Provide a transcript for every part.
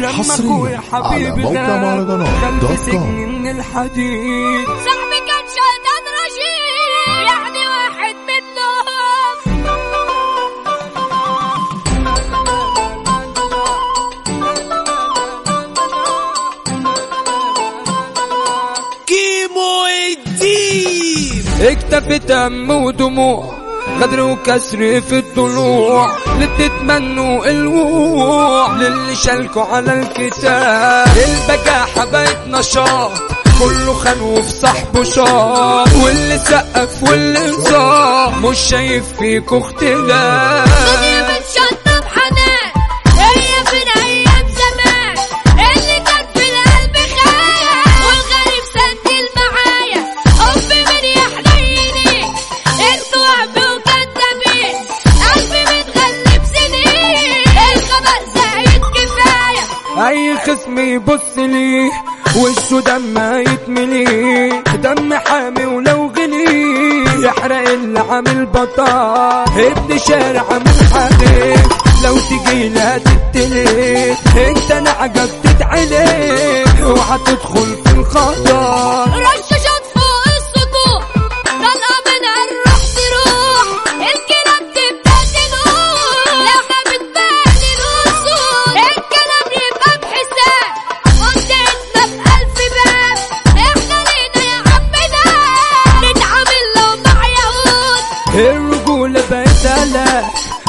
لما حصرياً على حبيبي موقع مهرجانات كان دوت كوم. سجن من الحديد. صاحبي كان شيطان رجيم يعني واحد منهم. كيمو الدين. اكتفت هم ودموع غدر وكسر في الضلوع لتتمنوا الوقوع للي شالكوا على الكتاب. البجاحة بقت نشاط كله خان وفي صاحبه شاط. واللي سقف واللي انصاف مش شايف فيكوا اختلاف. كفايه اي خصم يبص لي وشه دم يتملي. دم حامي ولو غلي. يحرق اللي عامل بطال ابن شارع من حديد لو تجي لا تتلي انت نعجة بتتعلي اوعى تدخل في الخطر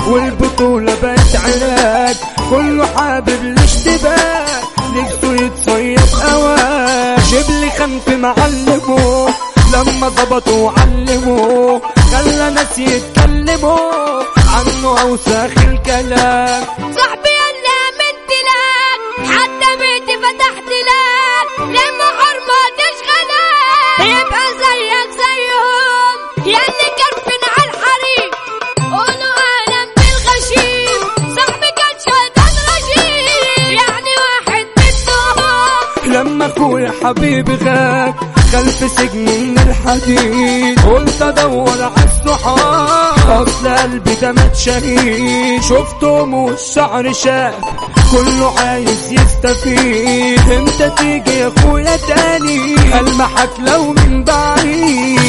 والبطولة بقت علاج كله حابب الاشتباك نفسه يتصيد أواك. شبل خنف معلمه لما ظبطوا وعلموا خلى ناس يتكلموا عنه أوساخ الكلام. صاحبي حبيبي غاب خلف سجن من الحديد. قلت أدور على الصحاب اصل قلبي ده مات شهيد شفتهم والشعر شاب كله عايز يستفيد. إمتى تيجي يا أخويا تاني؟ المحك لو من بعيد؟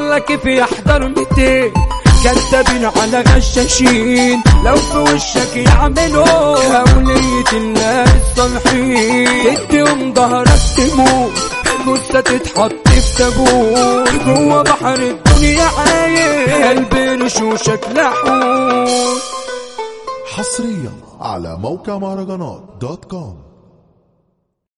يلا كيف يحضر 200 كذابين على غشاشين. لو في وشك يعملوا أولية الله الصالحين تديهم ظهرك تموت جثة تتحط في تابوت جوا بحر الدنيا عايش قلبي رشوشك لحوت حصريا على موقع مهرجانات دوت كوم.